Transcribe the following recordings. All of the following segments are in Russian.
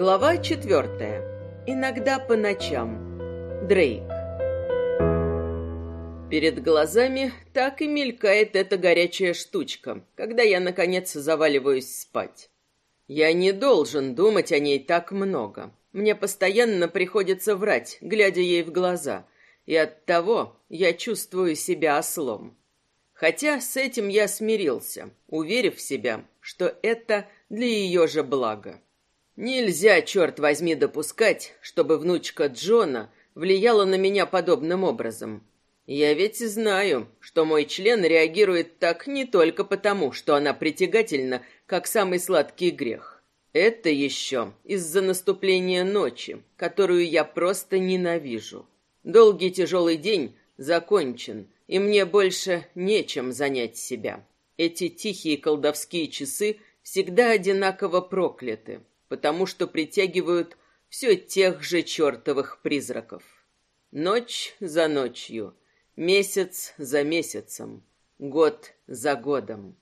Глава четвертая. Иногда по ночам. Дрейк. Перед глазами так и мелькает эта горячая штучка, когда я, наконец, заваливаюсь спать. Я не должен думать о ней так много. Мне постоянно приходится врать, глядя ей в глаза, и оттого я чувствую себя ослом. Хотя с этим я смирился, уверив себя, что это для ее же блага. Нельзя, черт возьми, допускать, чтобы внучка Джона влияла на меня подобным образом. Я ведь знаю, что мой член реагирует так не только потому, что она притягательна, как самый сладкий грех. Это еще из-за наступления ночи, которую я просто ненавижу. Долгий тяжелый день закончен, и мне больше нечем занять себя. Эти тихие колдовские часы всегда одинаково прокляты потому что притягивают все тех же чертовых призраков. Ночь за ночью, месяц за месяцем, год за годом.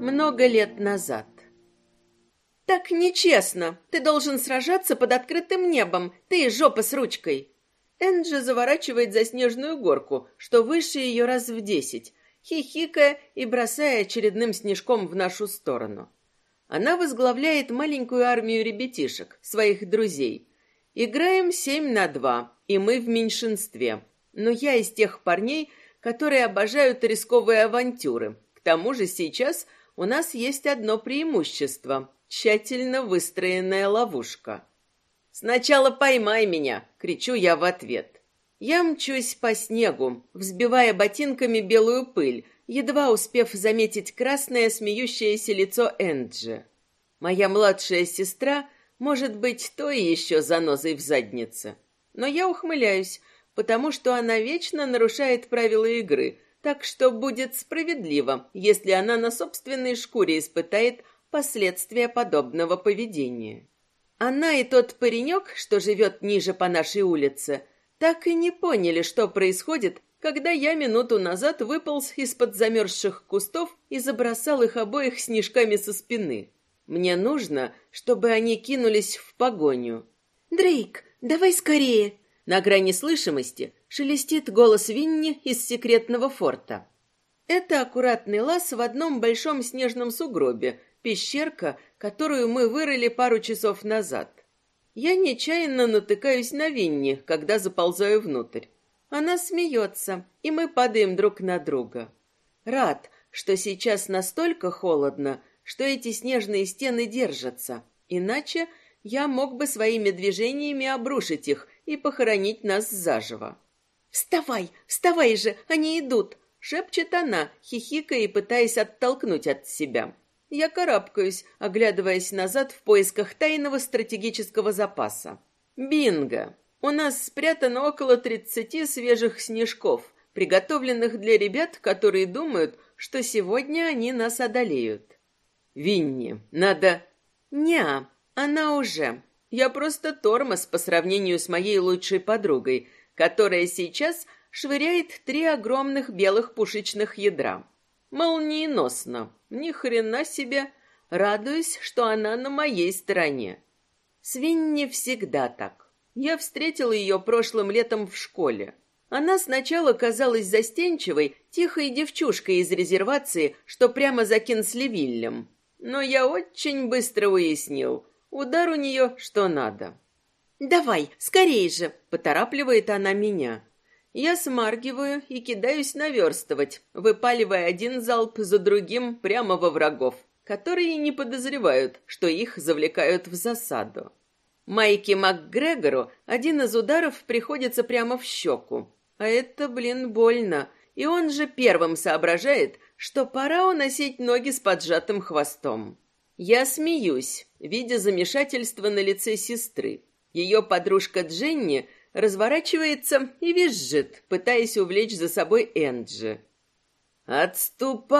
Много лет назад. Так нечестно. Ты должен сражаться под открытым небом. Ты жопа с ручкой. Энджи заворачивает за снежную горку, что выше ее раз в десять, хихикая и бросая очередным снежком в нашу сторону. Она возглавляет маленькую армию ребятишек, своих друзей. Играем семь на два, и мы в меньшинстве. Но я из тех парней, которые обожают рисковые авантюры. К тому же сейчас у нас есть одно преимущество – тщательно выстроенная ловушка – «Сначала поймай меня!» — кричу я в ответ. Я мчусь по снегу, взбивая ботинками белую пыль, едва успев заметить красное смеющееся лицо Энджи. Моя младшая сестра может быть той еще занозой в заднице. Но я ухмыляюсь, потому что она вечно нарушает правила игры, так что будет справедливо, если она на собственной шкуре испытает последствия подобного поведения. Она и тот паренек, что живет ниже по нашей улице, так и не поняли, что происходит, когда я минуту назад выполз из-под замерзших кустов и забросал их обоих снежками со спины. Мне нужно, чтобы они кинулись в погоню. «Дрейк, давай скорее!» На грани слышимости шелестит голос Винни из секретного форта. Это аккуратный лаз в одном большом снежном сугробе, Пещерка, которую мы вырыли пару часов назад. Я нечаянно натыкаюсь на Винни, когда заползаю внутрь. Она смеется, и мы падаем друг на друга. Рад, что сейчас настолько холодно, что эти снежные стены держатся. Иначе я мог бы своими движениями обрушить их и похоронить нас заживо. «Вставай, вставай же, они идут!» — шепчет она, хихикая и пытаясь оттолкнуть от себя. Я карабкаюсь, оглядываясь назад в поисках тайного стратегического запаса. Бинго! У нас спрятано около тридцати свежих снежков, приготовленных для ребят, которые думают, что сегодня они нас одолеют. Винни, надо... Ня, она уже. Я просто тормоз по сравнению с моей лучшей подругой, которая сейчас швыряет три огромных белых пушечных ядра. Молниеносно. Ни хрена себе. Радуюсь, что она на моей стороне. Свинни всегда так. Я встретила ее прошлым летом в школе. Она сначала казалась застенчивой, тихой девчушкой из резервации, что прямо за Кинслевиллем. Но я очень быстро уяснил, удар у нее что надо. «Давай, скорей же!» — поторапливает она меня. Я смаргиваю и кидаюсь наверстывать, выпаливая один залп за другим прямо во врагов, которые не подозревают, что их завлекают в засаду. Майки МакГрегору один из ударов приходится прямо в щеку. А это, блин, больно. И он же первым соображает, что пора уносить ноги с поджатым хвостом. Я смеюсь, видя замешательство на лице сестры. Ее подружка Дженни разворачивается и визжит, пытаясь увлечь за собой Энджи. «Отступаем!»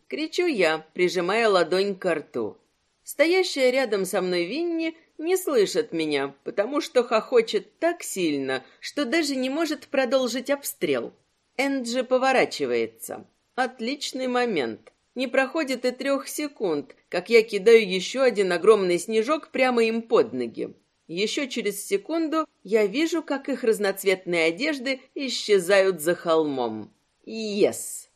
— кричу я, прижимая ладонь к рту. Стоящая рядом со мной Винни не слышит меня, потому что хохочет так сильно, что даже не может продолжить обстрел. Энджи поворачивается. Отличный момент. Не проходит и трех секунд, как я кидаю еще один огромный снежок прямо им под ноги. Еще через секунду я вижу, как их разноцветные одежды исчезают за холмом. Yes!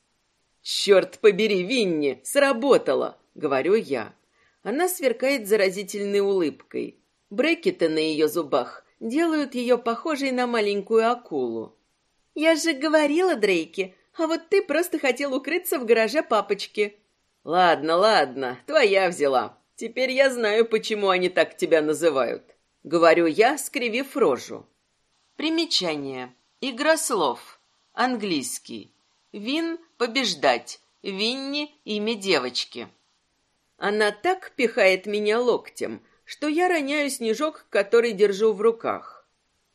«Черт побери, Винни, сработало!» — говорю я. Она сверкает заразительной улыбкой. Брекеты на ее зубах делают ее похожей на маленькую акулу. «Я же говорила, Дрейки, а вот ты просто хотел укрыться в гараже папочки». «Ладно, ладно, твоя взяла. Теперь я знаю, почему они так тебя называют». Говорю я, скривив рожу. Примечание. Игра слов. Английский. Вин – побеждать. Винни – имя девочки. Она так пихает меня локтем, что я роняю снежок, который держу в руках.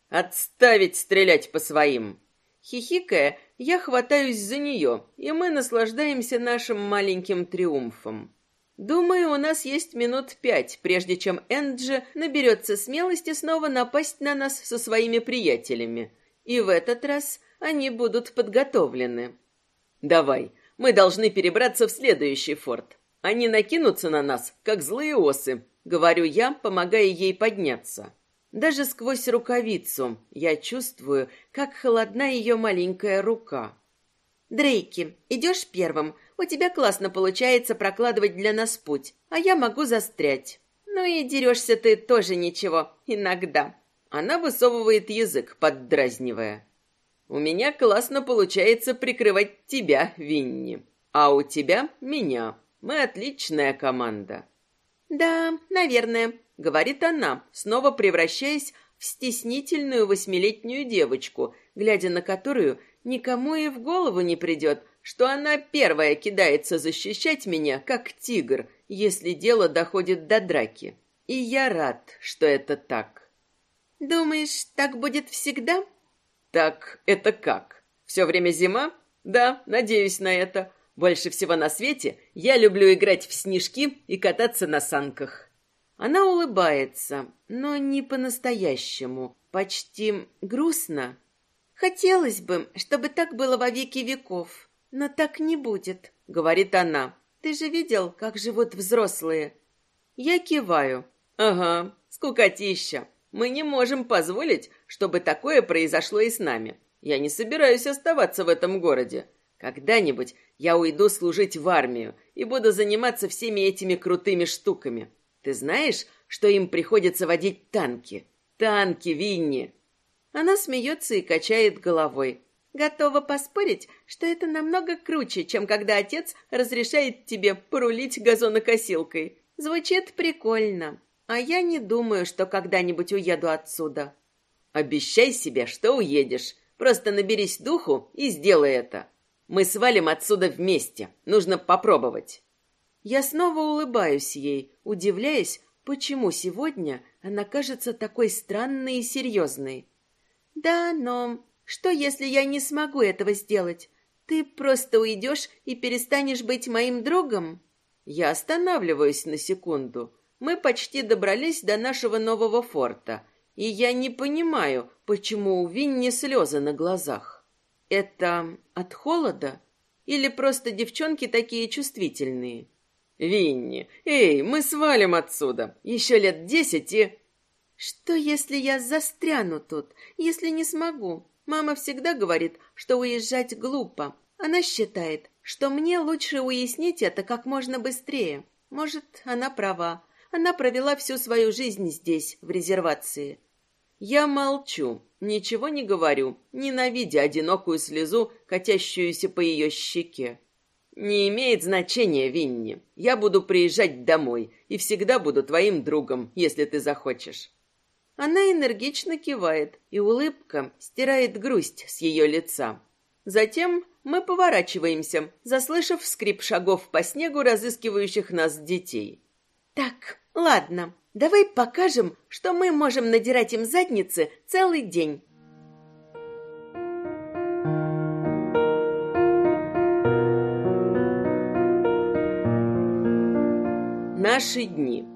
«Отставить стрелять по своим!» Хихикая, я хватаюсь за нее, и мы наслаждаемся нашим маленьким триумфом. Думаю, у нас есть минут пять, прежде чем Энджи наберется смелости снова напасть на нас со своими приятелями. И в этот раз они будут подготовлены. Давай, мы должны перебраться в следующий форт. Они накинутся на нас, как злые осы, говорю я, помогая ей подняться. Даже сквозь рукавицу я чувствую, как холодна ее маленькая рука. Дрейки, идешь первым, у тебя классно получается прокладывать для нас путь, а я могу застрять. Ну и дерешься ты тоже ничего, иногда. Она высовывает язык, поддразнивая. У меня классно получается прикрывать тебя, Винни. А у тебя меня. Мы отличная команда. Да, наверное, говорит она, снова превращаясь в стеснительную восьмилетнюю девочку, глядя на которую никому и в голову не придет, что она первая кидается защищать меня, как тигр, если дело доходит до драки. И я рад, что это так. Думаешь, так будет всегда? Так это как? Все время зима? Да, надеюсь на это. Больше всего на свете я люблю играть в снежки и кататься на санках. Она улыбается, но не по-настоящему, почти грустно. Хотелось бы, чтобы так было во веки веков. Но так не будет, говорит она. Ты же видел, как живут взрослые? Я киваю. Ага, скукотища. Мы не можем позволить, чтобы такое произошло и с нами. Я не собираюсь оставаться в этом городе. Когда-нибудь я уйду служить в армию и буду заниматься всеми этими крутыми штуками. Ты знаешь, что им приходится водить танки? Танки, Винни. Она смеется и качает головой. Готова поспорить, что это намного круче, чем когда отец разрешает тебе порулить газонокосилкой. Звучит прикольно, а я не думаю, что когда-нибудь уеду отсюда. Обещай себе, что уедешь. Просто наберись духу и сделай это. Мы свалим отсюда вместе. Нужно попробовать. Я снова улыбаюсь ей, удивляясь, почему сегодня она кажется такой странной и серьезной. Да, но что, если я не смогу этого сделать? Ты просто уйдешь и перестанешь быть моим другом? Я останавливаюсь на секунду. Мы почти добрались до нашего нового форта, и я не понимаю, почему у Винни слезы на глазах. Это от холода? Или просто девчонки такие чувствительные? Винни, эй, мы свалим отсюда. Еще лет десять и... Что, если я застряну тут, если не смогу? Мама всегда говорит, что уезжать глупо. Она считает, что мне лучше уяснить это как можно быстрее. Может, она права. Она провела всю свою жизнь здесь, в резервации. Я молчу, ничего не говорю, ненавидя одинокую слезу, катящуюся по ее щеке. Не имеет значения, Винни. Я буду приезжать домой и всегда буду твоим другом, если ты захочешь. Она энергично кивает, и улыбка стирает грусть с ее лица. Затем мы поворачиваемся, заслышав скрип шагов по снегу, разыскивающих нас детей. «Так, ладно, давай покажем, что мы можем надирать им задницы целый день». Наши дни.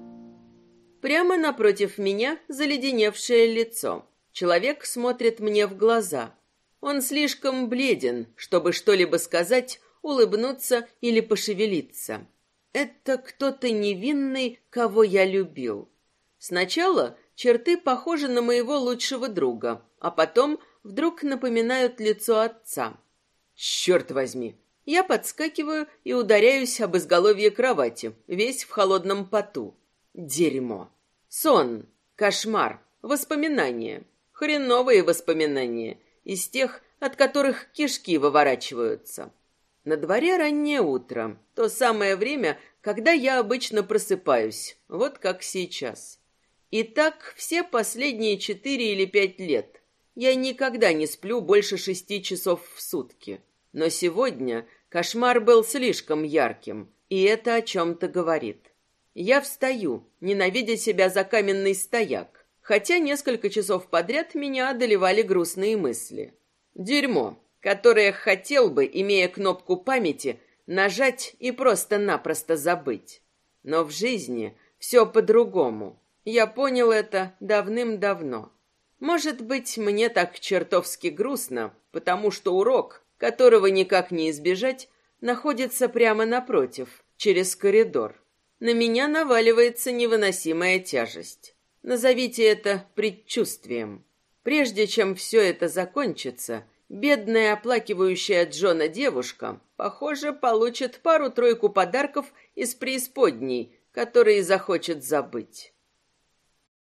Прямо напротив меня заледеневшее лицо. Человек смотрит мне в глаза. Он слишком бледен, чтобы что-либо сказать, улыбнуться или пошевелиться. Это кто-то невинный, кого я любил. Сначала черты похожи на моего лучшего друга, а потом вдруг напоминают лицо отца. Черт возьми! Я подскакиваю и ударяюсь об изголовье кровати, весь в холодном поту. Дерьмо. Сон. Кошмар. Воспоминания. Хреновые воспоминания. Из тех, от которых кишки выворачиваются. На дворе раннее утро. То самое время, когда я обычно просыпаюсь. Вот как сейчас. И так все последние четыре или пять лет. Я никогда не сплю больше шести часов в сутки. Но сегодня кошмар был слишком ярким, и это о чем-то говорит. Я встаю, ненавидя себя за каменный стояк, хотя несколько часов подряд меня одолевали грустные мысли. Дерьмо, которое хотел бы, имея кнопку памяти, нажать и просто-напросто забыть. Но в жизни все по-другому. Я понял это давным-давно. Может быть, мне так чертовски грустно, потому что урок, которого никак не избежать, находится прямо напротив, через коридор. На меня наваливается невыносимая тяжесть. Назовите это предчувствием. Прежде чем все это закончится, бедная оплакивающая Джона девушка, похоже, получит пару-тройку подарков из преисподней, которые захочет забыть.